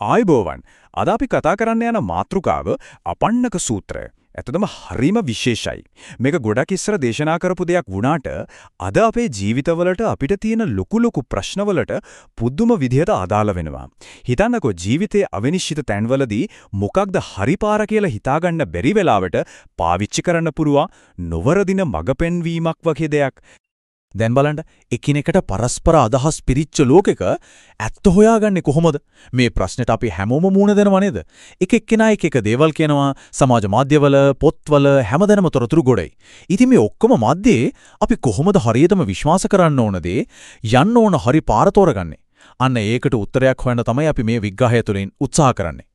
ආයිබෝවන් අද අපි කතා කරන්න යන මාතෘකාව අපන්නක සූත්‍රය. ඇත්තටම හරිම විශේෂයි. මේක ගොඩක් ඉස්සර දේශනා කරපු දෙයක් වුණාට අද අපේ ජීවිතවලට අපිට තියෙන ලොකු ලොකු ප්‍රශ්නවලට පුදුම විදිහට අදාළ වෙනවා. හිතන්නකෝ ජීවිතයේ අවිනිශ්චිත තැන්වලදී මොකක්ද හරි පාර කියලා හිතාගන්න බැරි වෙලාවට පාවිච්චි කරන්න පුරුවා නොවරදින මඟ පෙන්වීමක් වගේ දෙයක්. දැන් බලන්න එකිනෙකට පරස්පර අදහස් පිරිච්ච ලෝකෙක ඇත්ත හොයාගන්නේ කොහොමද? මේ ප්‍රශ්නෙට අපි හැමෝම මුහුණ දෙනව නේද? එක එක්කෙනා එක එක දේවල් කියනවා සමාජ මාධ්‍යවල, පොත්වල හැමදැනම තොරතුරු ගොඩයි. ඉතින් මේ ඔක්කොම මැද්දේ අපි කොහොමද හරියටම විශ්වාස කරන්න ඕනද? යන්න ඕන හරි පාර තෝරගන්නේ. අන්න ඒකට උත්තරයක් හොයන්න තමයි අපි මේ විග්‍රහය තුළින් උත්සාහ කරන්නේ.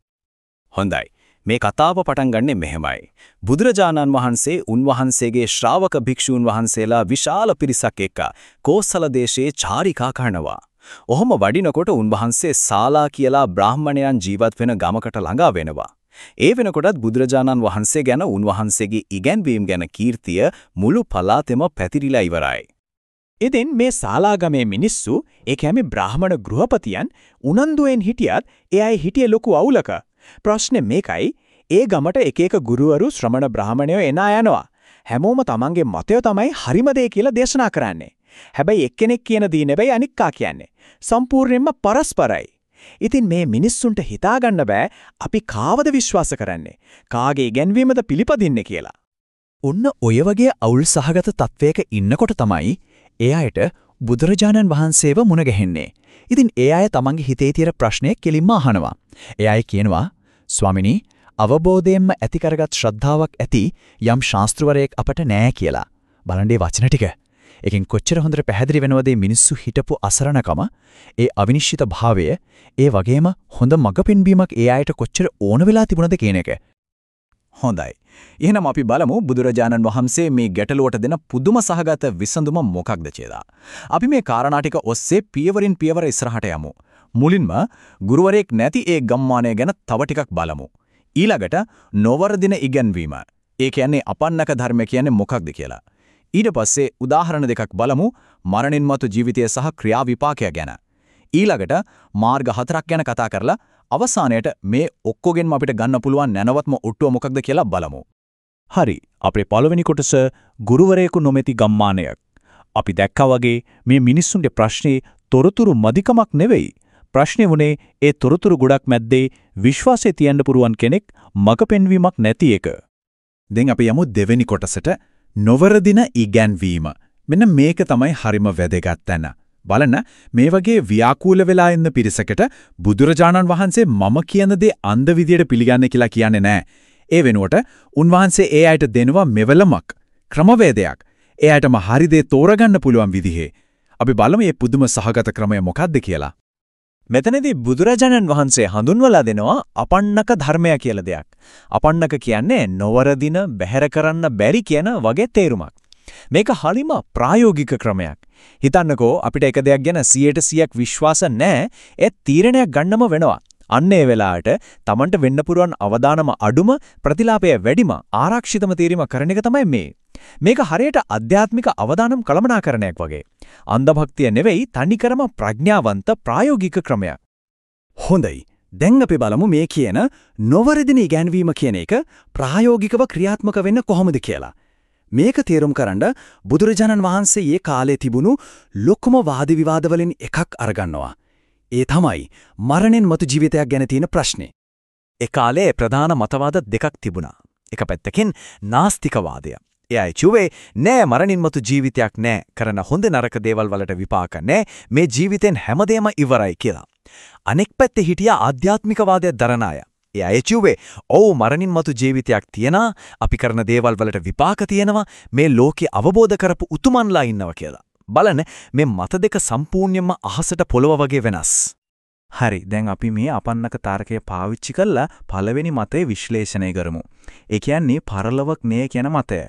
හොඳයි. මේ කතාව පටන් ගන්නෙ මෙහෙමයි. බුදුරජාණන් වහන්සේ උන්වහන්සේගේ ශ්‍රාවක භික්ෂූන් වහන්සේලා විශාල පිරිසක් එක්ක කෝසල දේශයේ චාරිකා කරනවා. ඔහොම වඩිනකොට උන්වහන්සේ සාලා කියලා බ්‍රාහ්මණයන් ජීවත් වෙන ගමකට ළඟා වෙනවා. ඒ වෙනකොටත් බුදුරජාණන් වහන්සේ ගැන උන්වහන්සේගේ ඉගැන්වීම් ගැන කීර්තිය මුළු පළාතෙම පැතිරිලා ඉවරයි. ඉතින් මේ ශාලාගමේ මිනිස්සු ඒ කියන්නේ බ්‍රාහමණ ගෘහපතියන් උනන්දුවෙන් හිටියත් ඒ අය හිටියේ ලොකු අවුලක. ප්‍රශ්නේ මේකයි ඒ ගමට එක එක ගුරුවරු ශ්‍රමණ බ්‍රාහමණයෝ එනා යනවා. හැමෝම තමන්ගේ මතය තමයි හරිම දේ කියලා දේශනා කරන්නේ. හැබැයි එක්කෙනෙක් කියන දේ නෙවෙයි අනික්කා කියන්නේ. සම්පූර්ණයෙන්ම පරස්පරයි. ඉතින් මේ මිනිස්සුන්ට හිතාගන්න බෑ අපි කාවද විශ්වාස කරන්නේ කාගේ ඉගැන්වීමද පිළිපදින්නේ කියලා. ඔන්න ඔය වගේ අවුල් සහගත තත්වයක ඉන්නකොට තමයි ඒ අයට බුදුරජාණන් වහන්සේව මුණ ගැහෙන්නේ. ඉතින් ඒ අය තමන්ගේ හිතේ තියෙන ප්‍රශ්නය කෙලින්ම අහනවා. ඒ අය කියනවා ස්වාමිනී අවබෝධයෙන්ම ඇති කරගත් ශ්‍රද්ධාවක් ඇති යම් ශාස්ත්‍රවරයෙක් අපට නෑ කියලා. බලන්නේ වචන ටික. එකෙන් කොච්චර හොඳට පැහැදිලි වෙනවද මිනිස්සු හිටපු අසරණකම, ඒ අවිනිශ්චිත භාවය, ඒ වගේම හොඳ මඟ පෙන්වීමක් ඒ අයට කොච්චර ඕන වෙලා තිබුණද කියන එක. හොඳයි. එහෙනම් අපි බලමු බුදුරජාණන් වහන්සේ මේ ගැටලුවට දෙන පුදුම සහගත විසඳුම මොකක්ද කියලා. අපි මේ කාරණා ටික ඔස්සේ පියවරින් පියවර ඉස්සරහට යමු. මුලින්ම ගුරුවරයෙක් නැති ඒ ගම්මානය ගැන තව ටිකක් බලමු. ඊළඟට නොවරදින ඉගැන්වීම. ඒ කියන්නේ අපන්නක ධර්ම කියන්නේ මොකක්ද කියලා. ඊට පස්සේ උදාහරණ දෙකක් බලමු මරණින් මතු ජීවිතය සහ ක්‍රියා විපාකය ගැන. ඊළඟට මාර්ග හතරක් ගැන කතා කරලා අවසානයට මේ ඔක්කොගෙන්ම අපිට ගන්න පුළුවන් නැනවත්ම ඔට්ටුව මොකක්ද කියලා බලමු. හරි. අපේ පළවෙනි කොටස ගුරුවරයෙකු නොමැති ගම්මානයක්. අපි දැක්කා වගේ මේ මිනිස්සුන්ගේ ප්‍රශ්නේ තොරතුරු මදිකමක් නෙවෙයි. ප්‍රශ්නේ වුණේ ඒ තොරතුරු ගොඩක් මැද්දේ විශ්වාසය තියන්න පුරුවන් කෙනෙක් මග පෙන්වීමක් නැති එක. දැන් අපි යමු දෙවෙනි කොටසට නොවරදින ඉගැන්වීම. මෙන්න මේක තමයි හරිම වැදගත් තැන. බලන්න මේ වගේ ව්‍යාකූල වෙලා ඉන්න පිරිසකට බුදුරජාණන් වහන්සේ මම කියන දේ අන්ධ විදියට පිළිගන්නේ කියලා කියන්නේ නැහැ. ඒ වෙනුවට උන්වහන්සේ ඒ අයට දෙනවා මෙවලමක් ක්‍රමවේදයක්. ඒ අයටම හරි දේ තෝරගන්න පුළුවන් විදිහේ. අපි බලමු මේ පුදුම සහගත ක්‍රමය මොකක්ද කියලා. මෙතනදී බුදුරජාණන් වහන්සේ හඳුන්වලා දෙනවා අපන්නක ධර්මය කියලා දෙයක්. අපන්නක කියන්නේ නොවරදින බැහැර කරන්න බැරි කියන වගේ තේරුමක්. මේක හරිම ප්‍රායෝගික ක්‍රමයක්. හිතන්නකෝ අපිට එක දෙයක් ගැන 100%ක් විශ්වාස නැහැ ඒ තීරණයක් ගන්නම වෙනවා. අන්න ඒ වෙලාවට Tamanට වෙන්න පුරුවන් අවදානම අඩුම ප්‍රතිලාපය වැඩිම ආරක්ෂිතම තීරීම කරන එක තමයි මේ. මේක හරියට අධ්‍යාත්මික අවදානම් කළමනාකරණයක් වගේ. අන්ධභක්තිය නෙවෙයි තනිකරම ප්‍රඥාවන්ත ප්‍රායෝගික ක්‍රමයක්. හොඳයි. දැන් අපි බලමු මේ කියන නොවරදින ඉගැන්වීම කියන එක ප්‍රායෝගිකව ක්‍රියාත්මක වෙන්න කොහොමද කියලා. මේක තේරුම් කරන්න බුදුරජාණන් වහන්සේ ඒ කාලේ තිබුණු ලොකුම වාද විවාද වලින් එකක් අරගන්නවා. ඒ තමයි මරණෙන් මතු ජීවිතයක් ගැන තියෙන ප්‍රශ්නේ. ඒ කාලේ ප්‍රධාන මතවාද දෙකක් තිබුණා. එක පැත්තකින් නාස්තිකවාදය. එයයි චුවේ නෑ මරණින් මතු ජීවිතයක් නෑ කරන හොඳ නරක දේවල් වලට විපාක නෑ මේ ජීවිතෙන් හැමදේම ඉවරයි කියලා. අනෙක් පැත්තේ හිටියා ආධ්‍යාත්මිකවාදය දරන අය. ඒ අය කිව්වේ ඔව් මරණින් මතු ජීවිතයක් තියනා අපි කරන දේවල් වලට විපාක තියෙනවා මේ ලෝකේ අවබෝධ කරපු උතුමන්ලා ඉන්නවා කියලා. බලන්න මේ මත දෙක සම්පූර්ණයෙන්ම අහසට පොළව වගේ වෙනස්. හරි දැන් අපි මේ අපන්නක තාරකය පාවිච්චි කරලා පළවෙනි මතය විශ්ලේෂණය කරමු. ඒ කියන්නේ පරලොවක් නේ කියන මතය.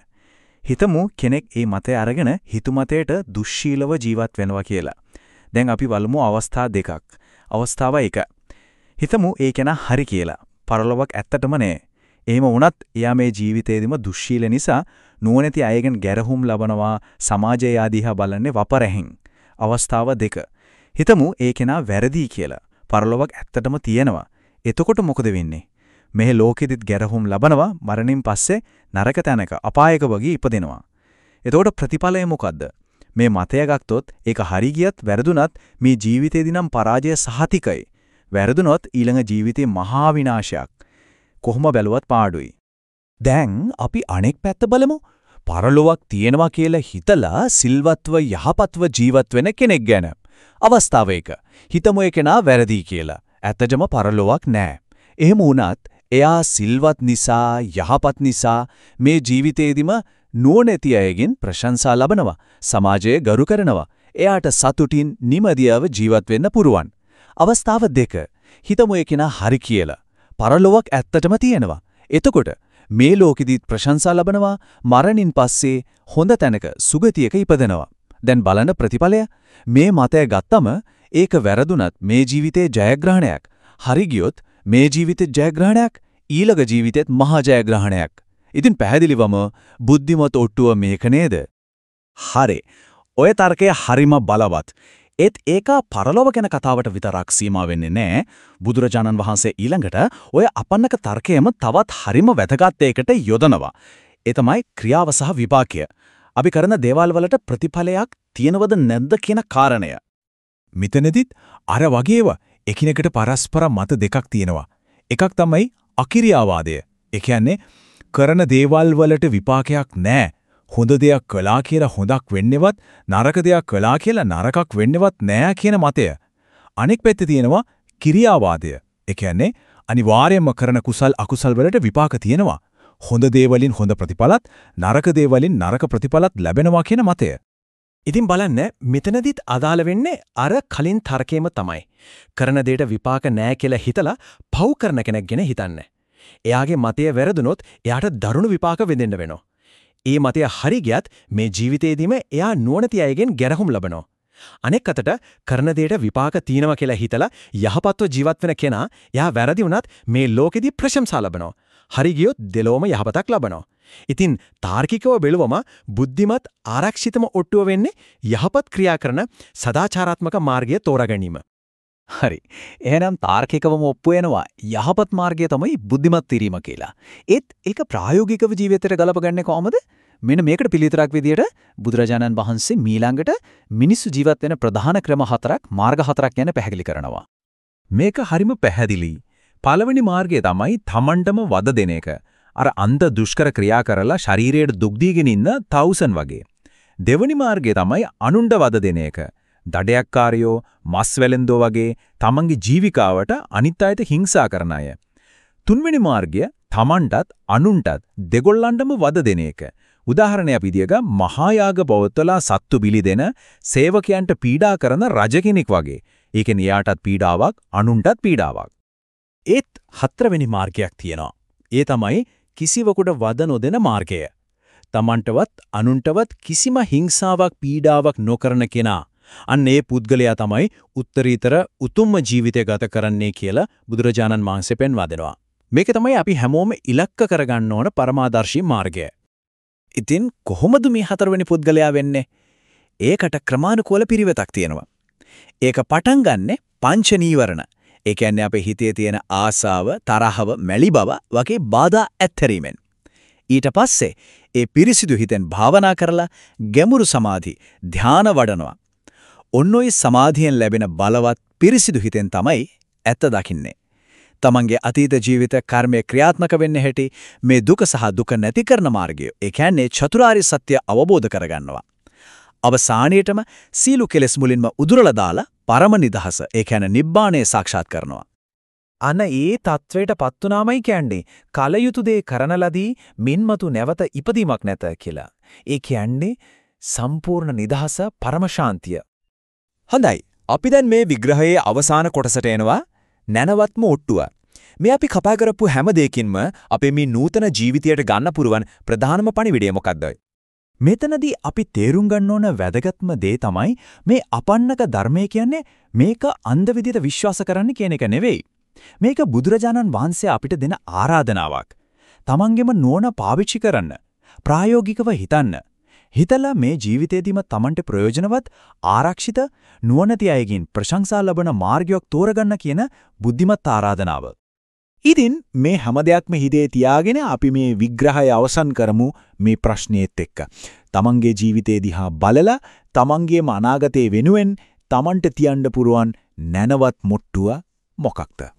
හිතමු කෙනෙක් මේ මතය අරගෙන හිතු මතයට දුස්සීලව ජීවත් වෙනවා කියලා. දැන් අපි බලමු අවස්ථා දෙකක්. අවස්ථාව 1. හිතමු ඒ කෙනා හරි කියලා. පරලොවක් ඇත්තටම නෑ. එහෙම වුණත් එයා මේ ජීවිතේදීම දුස්සීල නිසා නුවණැති අයගෙන් ගැරහුම් ලබනවා සමාජය ආදීහා බලන්නේ වපරැහින්. අවස්ථාව දෙක. හිතමු ඒ කෙනා වැරදි කියලා. පරලොවක් ඇත්තටම තියෙනවා. එතකොට මොකද වෙන්නේ? මේ ලෝකෙදිත් ගැරහුම් ලබනවා මරණින් පස්සේ නරක තැනක අපායක වගේ ඉපදෙනවා. එතකොට ප්‍රතිඵලය මොකද්ද? මේ මතය ගත්තොත් ඒක හරි ගියත් වැරදුනත් මේ ජීවිතේදී නම් පරාජය සහතිකයි. වැරදුනොත් ඊළඟ ජීවිතේ මහා විනාශයක්. කොහොම බැලුවත් පාඩුයි. දැන් අපි අනෙක් පැත්ත බලමු. පරලොවක් තියෙනවා කියලා හිතලා සිල්වත්ව යහපත්ව ජීවත් වෙන කෙනෙක් ගැන. අවස්ථාව එක. හිතමු එකනා වැරදි කියලා. ඇත්තටම පරලොවක් නැහැ. එහෙම වුණත් එයා සිල්වත් නිසා යහපත් නිසා මේ ජීවිතේදීම නුවණැති අයගෙන් ප්‍රශංසා ලබනවා. සමාජයේ ගරු කරනවා. එයාට සතුටින් නිමදියව ජීවත් වෙන්න පුරුවන්. අවස්ථාව දෙක. හිතමු එකනා හරි කියලා. පරලොවක් ඇත්තටම තියෙනවා. එතකොට මේ ලෝකෙදිත් ප්‍රශංසා ලබනවා මරණින් පස්සේ හොඳ තැනක සුගතියක ඉපදෙනවා. දැන් බලන ප්‍රතිඵලය මේ මතය ගත්තම ඒක වැරදුනත් මේ ජීවිතේ ජයග්‍රහණයක්. හරි ගියොත් මේ ජීවිතේ ජයග්‍රහණයක් ඊළඟ ජීවිතෙත් මහා ජයග්‍රහණයක්. ඉතින් පැහැදිලිවම බුද්ධිමත් ඔට්ටුව මේක නේද? හරි. ඔය තර්කය හරිම බලවත්. ඒත් ඒක පරලොව ගැන කතාවට විතරක් සීමා වෙන්නේ නැහැ. බුදුරජාණන් වහන්සේ ඊළඟට ඔය අපන්නක තර්කයම තවත් හරිම වැදගත් එකකට යොදනවා. ඒ තමයි ක්‍රියාව සහ විපාකය. අපි කරන දේවල් වලට ප්‍රතිඵලයක් තියෙනවද නැද්ද කියන කාරණය. මෙතනදිත් අර වගේව එකිනෙකට පරස්පර මත දෙකක් තියෙනවා. එකක් තමයි අකිරියාවාදය. ඒ කියන්නේ කරන දේවල් වලට විපාකයක් නැහැ. හොඳ දෙයක් කළා කියලා හොඳක් වෙන්නේවත් නරක දෙයක් කළා කියලා නරකක් වෙන්නේවත් නැහැ කියන මතය. අනෙක් පැත්තේ තියෙනවා කිරියාවාදය. ඒ කියන්නේ අනිවාර්යයෙන්ම කරන කුසල් අකුසල් වලට විපාක තියෙනවා. හොඳ දේවලින් හොඳ ප්‍රතිඵලත් නරක දේවලින් නරක ප්‍රතිඵලත් ලැබෙනවා කියන මතය. ඉතින් බලන්න මෙතනදිත් අදාළ වෙන්නේ අර කලින් තර්කයේම තමයි. කරන දෙයට විපාක නැහැ කියලා හිතලා පව් කරන කෙනෙක් ගැන හිතන්නේ. එයාගේ මතය වැරදුනොත් එයාට දරුණු විපාක විඳින්න වෙනවා. ඒ මතය හරි ගියත් මේ ජීවිතේදීම එයා නුවණති අයගෙන් ගැරහුම් ලබනවා. අනෙක් අතට කරන දෙයට විපාක තියෙනවා කියලා හිතලා යහපත්ව ජීවත් වෙන කෙනා එයා වැරදි වුණත් මේ ලෝකෙදී ප්‍රශංසා ලබනවා. හරි ගියොත් දෙලොවම යහපතක් ලබනවා. ඉතින් තාර්කිකව බැලුවම බුද්ධිමත් ආරක්ෂිතම ඔට්ටුව වෙන්නේ යහපත් ක්‍රියා කරන සදාචාරාත්මක මාර්ගය තෝරාගැනීම. හරි. එහෙනම් තාර්කිකවම ඔප්පු වෙනවා යහපත් මාර්ගය තමයි බුද්ධිමත් කිරීම කියලා. ඒත් ඒක ප්‍රායෝගිකව ජීවිතයට ගලපගන්නේ කොහොමද? මෙන්න මේකට පිළිතුරක් විදියට බුදුරජාණන් වහන්සේ මීළඟට මිනිස්සු ජීවත් වෙන ප්‍රධාන ක්‍රම හතරක් මාර්ග හතරක් ගැන පැහැදිලි කරනවා. මේක හරිම පැහැදිලි. පළවෙනි මාර්ගය තමයි තමන්ටම වද දෙන එක. අර අන්ධ දුෂ්කර ක්‍රියා කරලා ශරීරයට දුක් දීගෙන ඉන්න තවුසන් වගේ. දෙවනි මාර්ගය තමයි අනුණ්ඩ වද දෙන එක. දඩයක්කාරයෝ, මස් වැලෙන්දෝ වගේ තමන්ගේ ජීවිකාවට අනිත් අයට හිංසා කරන අය. තුන්වෙනි මාර්ගය තමන්ටත් අනුන්ටත් දෙගොල්ලන්ටම වද දෙන එක. උදාහරණයක් විදියක මහා යාග පවත්වලා සත්තු බිලි දෙන සේවකයන්ට පීඩා කරන රජ කෙනෙක් වගේ. ඒකෙන් එයාටත් පීඩාවක් අනුන්ටත් පීඩාවක්. ඒත් හතරවෙනි මාර්ගයක් තියෙනවා. ඒ තමයි කිසිවකුට වද නොදෙන මාර්ගය. තමන්ටවත් අනුන්ටවත් කිසිම හිංසාවක් පීඩාවක් නොකරන කෙනා අන්න ඒ පුද්ගලයා තමයි උත්තරීතර උතුම්ම ජීවිතය ගත කරන්නේ කියලා බුදුරජාණන් වහන්සේ පෙන්වා දෙනවා. මේක තමයි අපි හැමෝම ඉලක්ක කරගන්න ඕන පරමාදර්ශී මාර්ගය. ඉතින් කොහොමද මේ හතරවෙනි පුද්ගලයා වෙන්නේ? ඒකට ක්‍රමානුකූල පිරිවෙතක් තියෙනවා. ඒක පටන් ගන්නෙ පංච නීවරණ. ඒ කියන්නේ අපේ හිතේ තියෙන ආසාව, තරහව, මැලි බව වගේ බාධා ඇත්තරීමෙන්. ඊට පස්සේ ඒ පිරිසිදු හිතෙන් භාවනා කරලා ගැඹුරු සමාධි ධාන වඩනවා. ඔන්න ඔය සමාධියෙන් ලැබෙන බලවත් පිරිසිදු හිතෙන් තමයි ඇත්ත දකින්නේ. තමන්ගේ අතීත ජීවිත කර්මයේ ක්‍රියාත්මක වෙන්න හැටි මේ දුක සහ දුක නැති කරන මාර්ගය. ඒ කියන්නේ චතුරාර්ය සත්‍ය අවබෝධ කරගන්නවා. අවසානයේටම සීලු කෙලෙස් මුලින්ම උදුරලා දාලා පරම නිදහස ඒ කියන්නේ නිබ්බාණය සාක්ෂාත් කරනවා. අන ඒ තත්වයට පත් වුනාමයි කියන්නේ කලයුතු දේ කරන ලදී මින්මතු නැවත ඉපදීමක් නැත කියලා. ඒ කියන්නේ සම්පූර්ණ නිදහස පරම ශාන්තිය. හොඳයි. අපි දැන් මේ විග්‍රහයේ අවසාන කොටසට එනවා නැනවත්ම ඔට්ටුව. මේ අපි කතා කරපු හැම දෙයකින්ම අපේ මේ නූතන ජීවිතයට ගන්න පුරුවන් ප්‍රධානම පණිවිඩය මොකක්ද? මෙතනදී අපි තේරුම් ගන්න ඕන වැදගත්ම දේ තමයි මේ අපන්නක ධර්මය කියන්නේ මේක අන්ධ විදිහට විශ්වාස කරන්න කියන එක නෙවෙයි. මේක බුදුරජාණන් වහන්සේ අපිට දෙන ආරාධනාවක්. තමන්ගෙම නුවණ පාවිච්චි කරන්න. ප්‍රායෝගිකව හිතන්න. හිතලා මේ ජීවිතේදීම Tamanට ප්‍රයෝජනවත් ආරක්ෂිත නුවණැති අයගෙන් ප්‍රශංසා ලබන මාර්ගයක් තෝරගන්න කියන බුද්ධිමත් ආරාධනාව. ඉතින් මේ හැම දෙයක්ම හිතේ තියාගෙන අපි මේ විග්‍රහය අවසන් කරමු මේ ප්‍රශ්නයේත් එක්ක. තමන්ගේ ජීවිතේ දිහා බලලා තමන්ගේම අනාගතේ වෙනුවෙන් තමන්ට තියන්න පුරුවන් නැනවත් මොට්ටුව මොකක්ද?